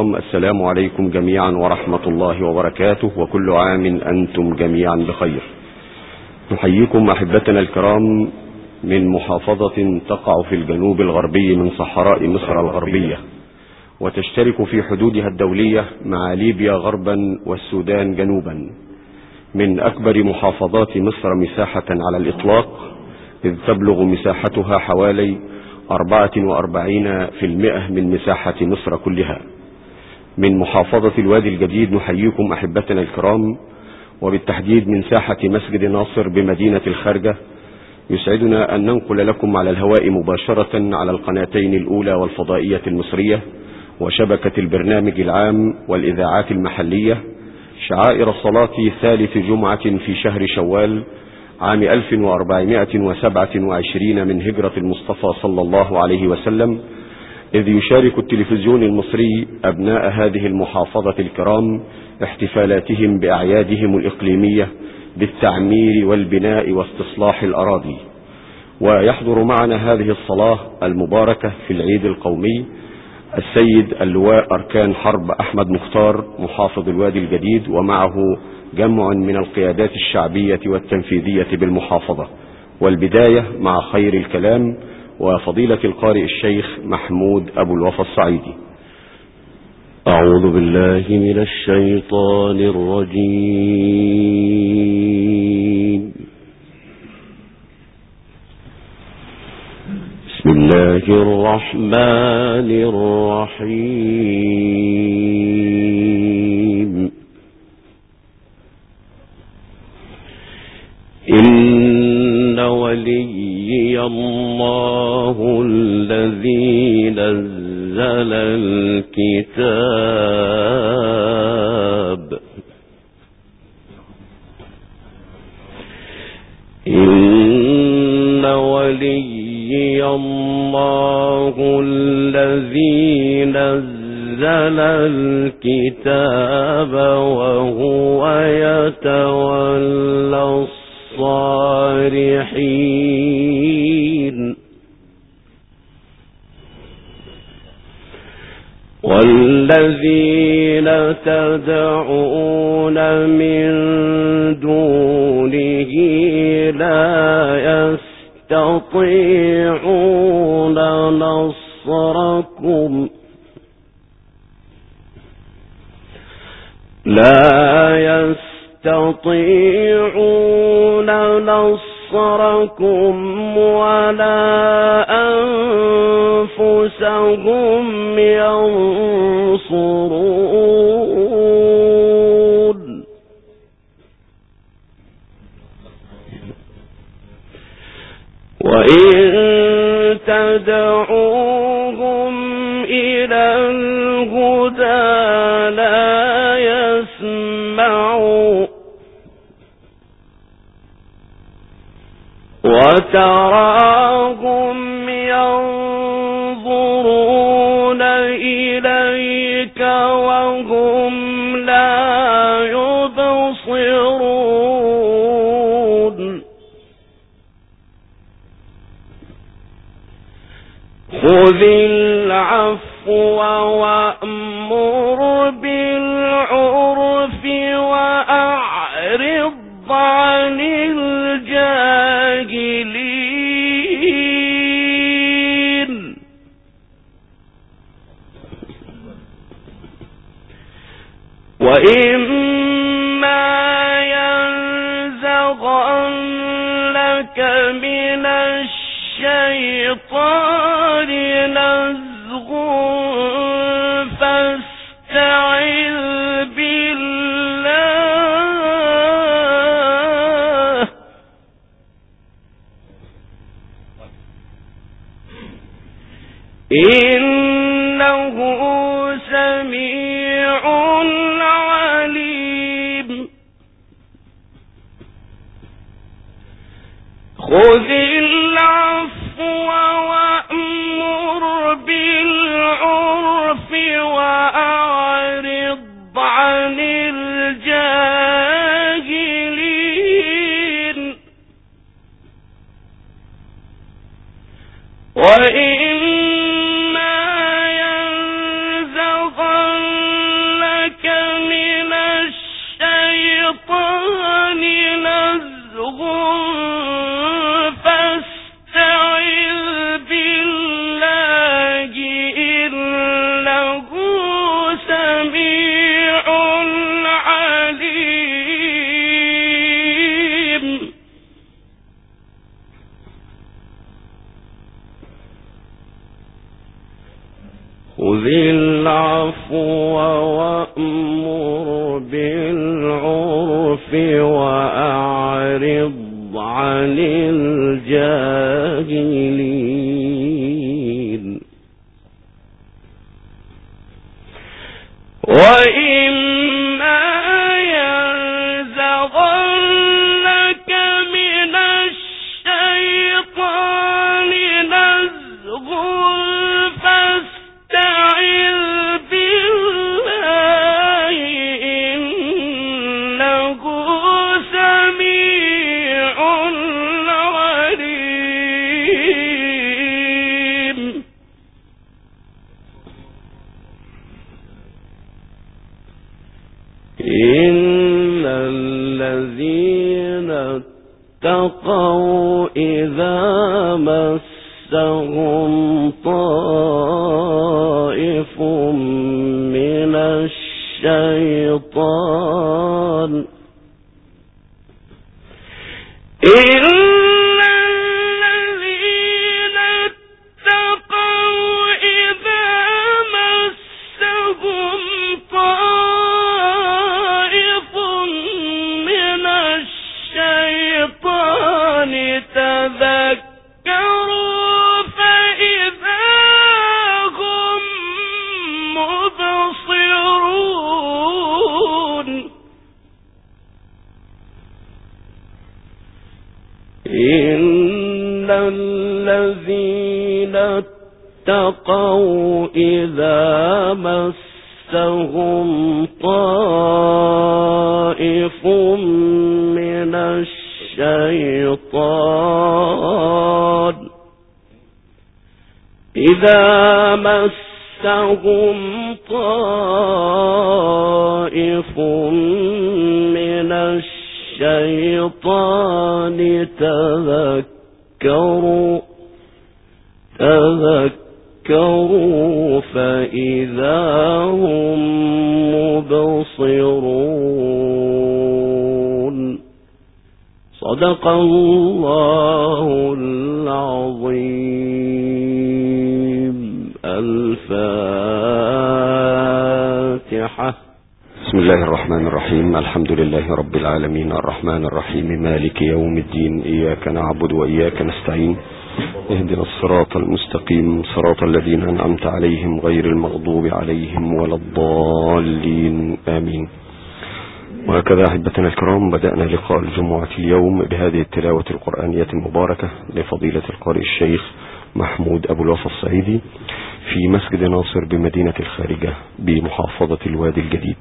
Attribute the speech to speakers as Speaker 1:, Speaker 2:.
Speaker 1: السلام عليكم جميعا ورحمة الله وبركاته وكل عام أنتم جميعا بخير. نحييكم أحبتنا الكرام من محافظة تقع في الجنوب الغربي من صحراء مصر الغربية وتشترك في حدودها الدولية مع ليبيا غربا والسودان جنوبا. من أكبر محافظات مصر مساحة على الإطلاق إذ تبلغ مساحتها حوالي أربعة وأربعين في المئة من مساحة مصر كلها. من محافظة الوادي الجديد نحييكم أحبتنا الكرام وبالتحديد من ساحة مسجد ناصر بمدينة الخارجة. يسعدنا أن ننقل لكم على الهواء مباشرة على القناتين الأولى والفضائية المصرية وشبكة البرنامج العام والإذاعات المحلية. شعائر صلاة ثالث جمعة في شهر شوال عام 1427 من هجرة المصطفى صلى الله عليه وسلم. إذ يشارك التلفزيون المصري أبناء هذه المحافظة الكرام احتفالاتهم بأعيادهم الإقليمية بالتعمير والبناء واستصلاح الأراضي. ويحضر معنا هذه الصلاة المباركة في العيد القومي السيد اللواء أركان حرب أحمد مختار محافظ الوادي الجديد ومعه جمع من القيادات الشعبية والتنفيذية بالمحافظة. والبداية مع خير الكلام وفضيلة القارئ الشيخ محمود أبو الوفا الصعيدي.
Speaker 2: أعوذ بالله من الشيطان الرجيم. بسم الله الرحمن الرحيم. إن وليي الله الذي نزل الكتاب. إن وليي الله الذي نزل الكتاب وهو يتولى الصالحين. والذين تدعون من دونه لا يستطيعون نصركم. لا يستطيعون نصركم ولا أنفسهم ينصرون. وإن تدعوهم إلى الهدى وتراهم ينظرون إليك وهم لا يبصرون. خذ العفو وأمر بالعرف وإما ينزغنك من الشيطان نزغ فاستعذ بالله إنه خذ العفو وأمر بالعرف وأعرض عن الجاهلين. وإما
Speaker 1: مسهم طائف من الشيطان.
Speaker 2: إن
Speaker 1: اتقوا إذا مسهم طائف من الشيطان. إذا مسهم طائف من الشيطان تذكروا تذكروا فإذا هم مبصرون. صدق الله العظيم. الفاتحة. بسم الله الرحمن الرحيم. الحمد لله رب العالمين. الرحمن الرحيم. مالك يوم الدين. إياك نعبد وإياك نستعين. اهدنا الصراط المستقيم صراط الذين أنعمت عليهم غير المغضوب عليهم ولا الضالين. آمين. وهكذا أحبتنا الكرام بدأنا لقاء الجمعة اليوم بهذه التلاوة القرآنية المباركة لفضيلة القارئ الشيخ محمود أبو الوفا الصعيدي في مسجد ناصر بمدينة الخارجة بمحافظة الوادي الجديد.